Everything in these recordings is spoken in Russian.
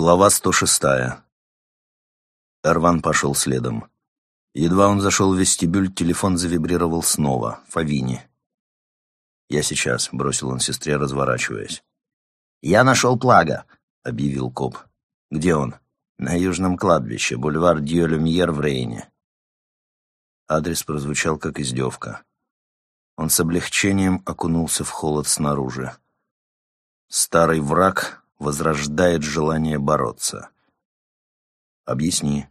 Глава 106. Эрван пошел следом. Едва он зашел в вестибюль, телефон завибрировал снова. Фавини. «Я сейчас», — бросил он сестре, разворачиваясь. «Я нашел Плага», — объявил коп. «Где он?» «На южном кладбище, бульвар Дьё-Люмьер в Рейне». Адрес прозвучал как издевка. Он с облегчением окунулся в холод снаружи. Старый враг возрождает желание бороться. Объясни.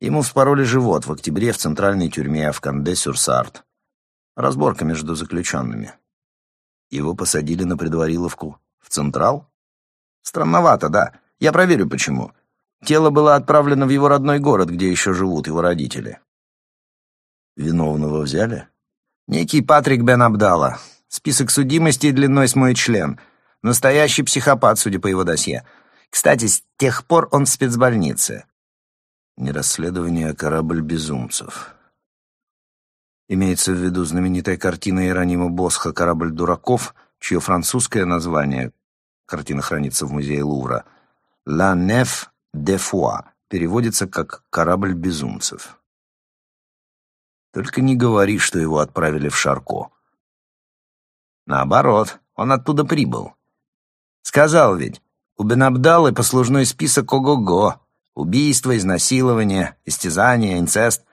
Ему вспороли живот в октябре в центральной тюрьме в Канде-Сюрсарт. Разборка между заключенными. Его посадили на предвариловку. В Централ? Странновато, да. Я проверю, почему. Тело было отправлено в его родной город, где еще живут его родители. Виновного взяли? Некий Патрик Бен Абдала. Список судимости длиной с мой член — Настоящий психопат, судя по его досье. Кстати, с тех пор он в спецбольнице. Не расследование, а корабль безумцев. Имеется в виду знаменитая картина Иеронима Босха «Корабль дураков», чье французское название, картина хранится в музее Лувра, «La Nef de Foi» переводится как «Корабль безумцев». Только не говори, что его отправили в Шарко. Наоборот, он оттуда прибыл. Сказал ведь, у Бенабдалы послужной список ого-го. Убийство, изнасилование, истязание, инцест.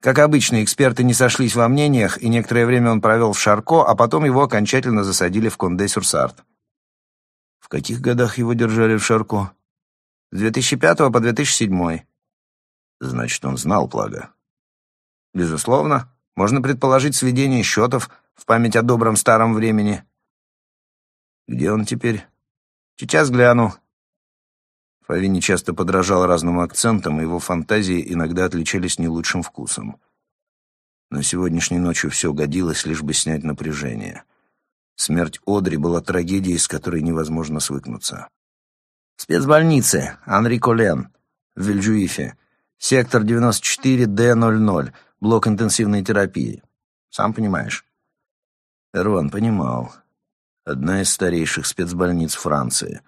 Как обычно, эксперты не сошлись во мнениях, и некоторое время он провел в Шарко, а потом его окончательно засадили в Конде-Сюрсарт. В каких годах его держали в Шарко? С 2005 по 2007. Значит, он знал Плага. Безусловно. Можно предположить сведение счетов в память о добром старом времени. Где он теперь? Сейчас гляну. Фавини часто подражал разным акцентам, и его фантазии иногда отличались не лучшим вкусом. Но сегодняшней ночью все годилось, лишь бы снять напряжение. Смерть Одри была трагедией, с которой невозможно свыкнуться. В спецбольнице Анри Колен в Вильджуифе. Сектор 94Д00. Блок интенсивной терапии. Сам понимаешь. Эрван понимал. Одна из старейших спецбольниц Франции.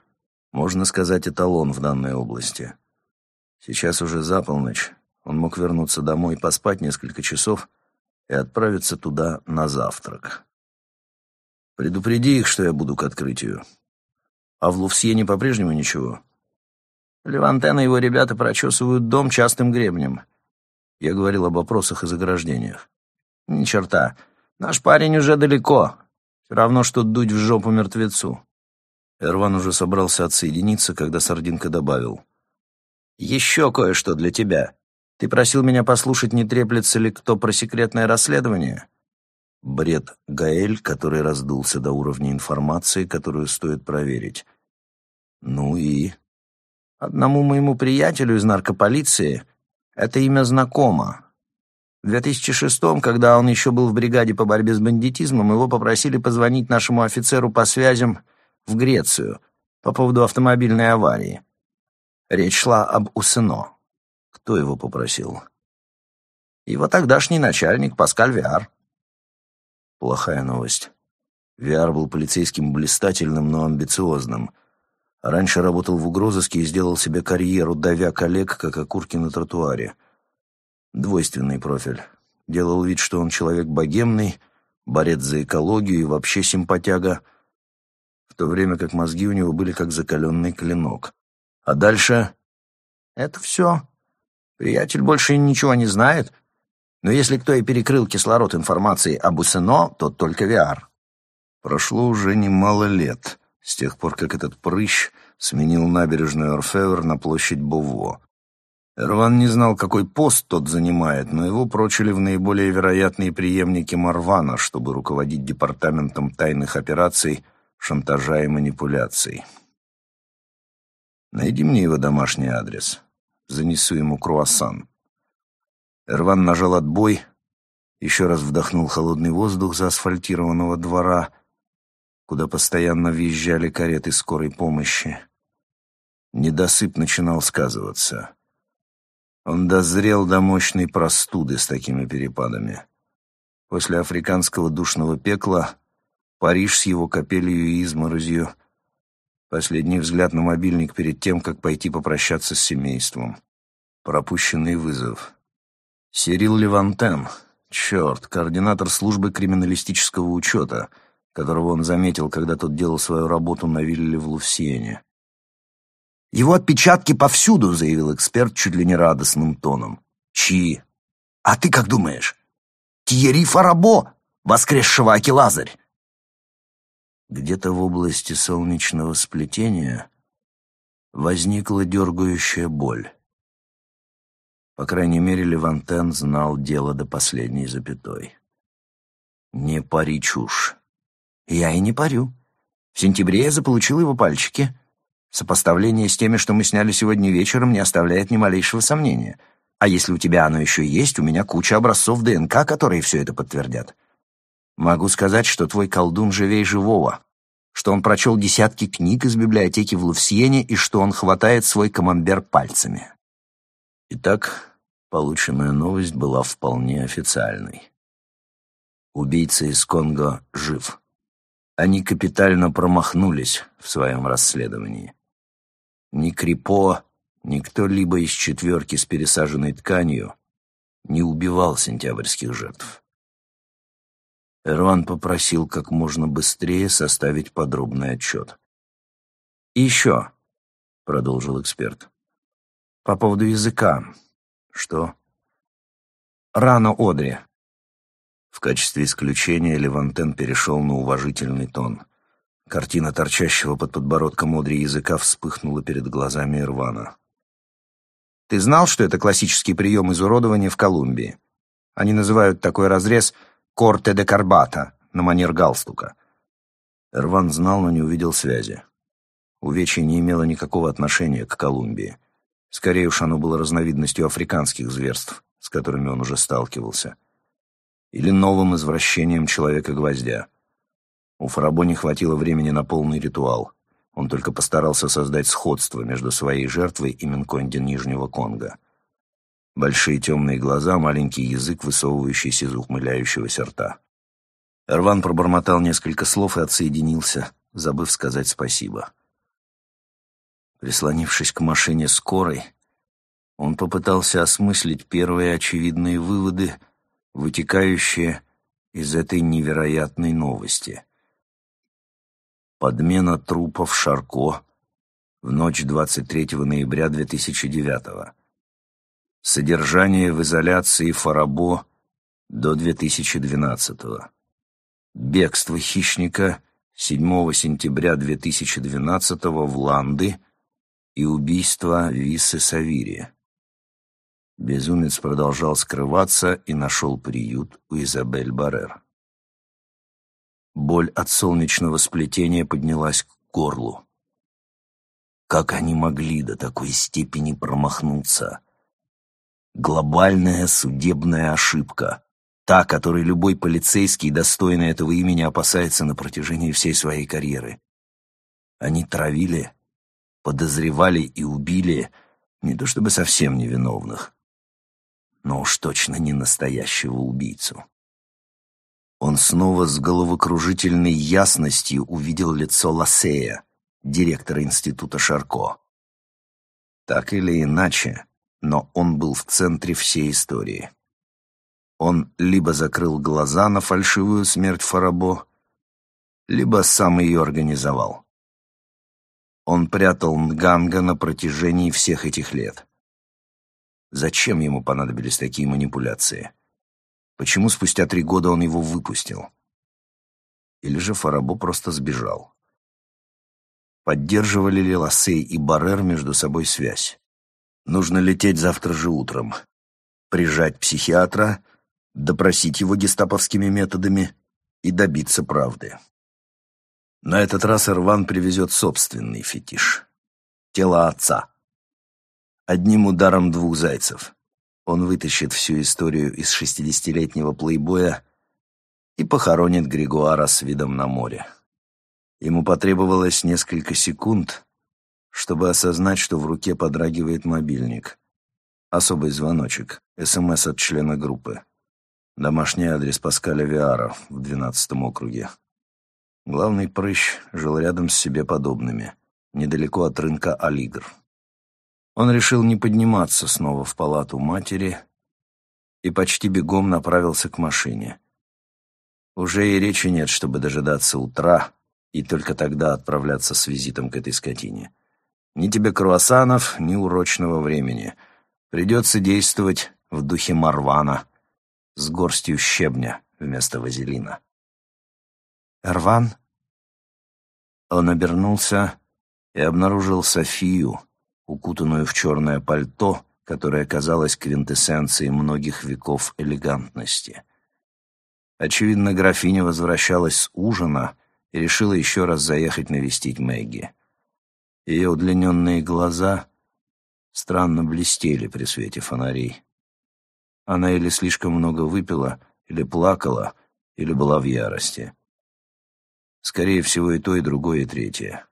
Можно сказать, эталон в данной области. Сейчас уже за полночь. Он мог вернуться домой, поспать несколько часов и отправиться туда на завтрак. Предупреди их, что я буду к открытию. А в Лувсьене по-прежнему ничего? Левантен и его ребята прочесывают дом частым гребнем. Я говорил об опросах и заграждениях. Ни черта. Наш парень уже далеко. Равно, что дуть в жопу мертвецу. Эрван уже собрался отсоединиться, когда Сардинка добавил. «Еще кое-что для тебя. Ты просил меня послушать, не треплется ли кто про секретное расследование?» Бред Гаэль, который раздулся до уровня информации, которую стоит проверить. «Ну и?» «Одному моему приятелю из наркополиции это имя знакомо. В 2006 когда он еще был в бригаде по борьбе с бандитизмом, его попросили позвонить нашему офицеру по связям в Грецию по поводу автомобильной аварии. Речь шла об Усыно. Кто его попросил? Его тогдашний начальник Паскаль Виар. Плохая новость. Виар был полицейским блистательным, но амбициозным. Раньше работал в угрозыске и сделал себе карьеру, давя коллег, как окурки на тротуаре. Двойственный профиль. Делал вид, что он человек богемный, борец за экологию и вообще симпатяга, в то время как мозги у него были как закаленный клинок. А дальше... Это все. Приятель больше ничего не знает. Но если кто и перекрыл кислород информации об Усыно, то только Виар. Прошло уже немало лет, с тех пор, как этот прыщ сменил набережную Орфевр на площадь Бово. Эрван не знал, какой пост тот занимает, но его прочили в наиболее вероятные преемники Марвана, чтобы руководить департаментом тайных операций, шантажа и манипуляций. Найди мне его домашний адрес. Занесу ему круассан. Эрван нажал отбой, еще раз вдохнул холодный воздух заасфальтированного двора, куда постоянно въезжали кареты скорой помощи. Недосып начинал сказываться. Он дозрел до мощной простуды с такими перепадами. После африканского душного пекла Париж с его капелью и изморозью Последний взгляд на мобильник перед тем, как пойти попрощаться с семейством. Пропущенный вызов. Сирил Левантен. Черт, координатор службы криминалистического учета, которого он заметил, когда тот делал свою работу на вилле в Лувсиене. «Его отпечатки повсюду», — заявил эксперт чуть ли не радостным тоном. «Чьи?» «А ты как думаешь?» «Тьерри Фарабо, воскресшего Аки Где-то в области солнечного сплетения возникла дергающая боль. По крайней мере, Левантен знал дело до последней запятой. «Не пари чушь». «Я и не парю. В сентябре я заполучил его пальчики». Сопоставление с теми, что мы сняли сегодня вечером, не оставляет ни малейшего сомнения. А если у тебя оно еще есть, у меня куча образцов ДНК, которые все это подтвердят. Могу сказать, что твой колдун живей живого, что он прочел десятки книг из библиотеки в Лувсиене и что он хватает свой камамбер пальцами. Итак, полученная новость была вполне официальной. Убийца из Конго жив. Они капитально промахнулись в своем расследовании. Ни Крипо, ни кто-либо из четверки с пересаженной тканью не убивал сентябрьских жертв. Эрван попросил как можно быстрее составить подробный отчет. «И еще», — продолжил эксперт, — «по поводу языка. Что?» «Рано Одри». В качестве исключения Левантен перешел на уважительный тон. Картина торчащего под подбородком Одри языка вспыхнула перед глазами Ирвана. «Ты знал, что это классический прием изуродования в Колумбии? Они называют такой разрез «корте де карбата» на манер галстука». Ирван знал, но не увидел связи. Увечье не имело никакого отношения к Колумбии. Скорее уж оно было разновидностью африканских зверств, с которыми он уже сталкивался. Или новым извращением человека-гвоздя — у Фарабо не хватило времени на полный ритуал. Он только постарался создать сходство между своей жертвой и Минконди Нижнего Конга. Большие темные глаза, маленький язык, высовывающийся из ухмыляющегося рта. Эрван пробормотал несколько слов и отсоединился, забыв сказать спасибо. Прислонившись к машине скорой, он попытался осмыслить первые очевидные выводы, вытекающие из этой невероятной новости. Подмена трупов Шарко в ночь 23 ноября 2009 Содержание в изоляции Фарабо до 2012 Бегство хищника 7 сентября 2012 в Ланды и убийство Висы Савири. Безумец продолжал скрываться и нашел приют у Изабель Баррер. Боль от солнечного сплетения поднялась к горлу. Как они могли до такой степени промахнуться? Глобальная судебная ошибка. Та, которой любой полицейский, достойный этого имени, опасается на протяжении всей своей карьеры. Они травили, подозревали и убили не то чтобы совсем невиновных, но уж точно не настоящего убийцу. Он снова с головокружительной ясностью увидел лицо Лассея, директора института Шарко. Так или иначе, но он был в центре всей истории. Он либо закрыл глаза на фальшивую смерть Фарабо, либо сам ее организовал. Он прятал Нганга на протяжении всех этих лет. Зачем ему понадобились такие манипуляции? Почему спустя три года он его выпустил? Или же Фарабо просто сбежал? Поддерживали ли Лассей и Баррер между собой связь? Нужно лететь завтра же утром. Прижать психиатра, допросить его гестаповскими методами и добиться правды. На этот раз Ирван привезет собственный фетиш. Тело отца. Одним ударом двух зайцев. Он вытащит всю историю из шестидесятилетнего плейбоя и похоронит Григуара с видом на море. Ему потребовалось несколько секунд, чтобы осознать, что в руке подрагивает мобильник. Особый звоночек, СМС от члена группы. Домашний адрес Паскаля Виара в двенадцатом округе. Главный прыщ жил рядом с себе подобными. недалеко от рынка Алигр. Он решил не подниматься снова в палату матери и почти бегом направился к машине. Уже и речи нет, чтобы дожидаться утра и только тогда отправляться с визитом к этой скотине. Ни тебе круассанов, ни урочного времени. Придется действовать в духе Марвана с горстью щебня вместо вазелина. «Эрван?» Он обернулся и обнаружил Софию, укутанную в черное пальто, которое казалось квинтэссенцией многих веков элегантности. Очевидно, графиня возвращалась с ужина и решила еще раз заехать навестить Мэгги. Ее удлиненные глаза странно блестели при свете фонарей. Она или слишком много выпила, или плакала, или была в ярости. Скорее всего, и то, и другое, и третье.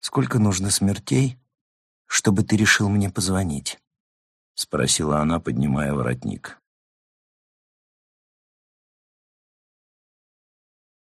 «Сколько нужно смертей, чтобы ты решил мне позвонить?» — спросила она, поднимая воротник.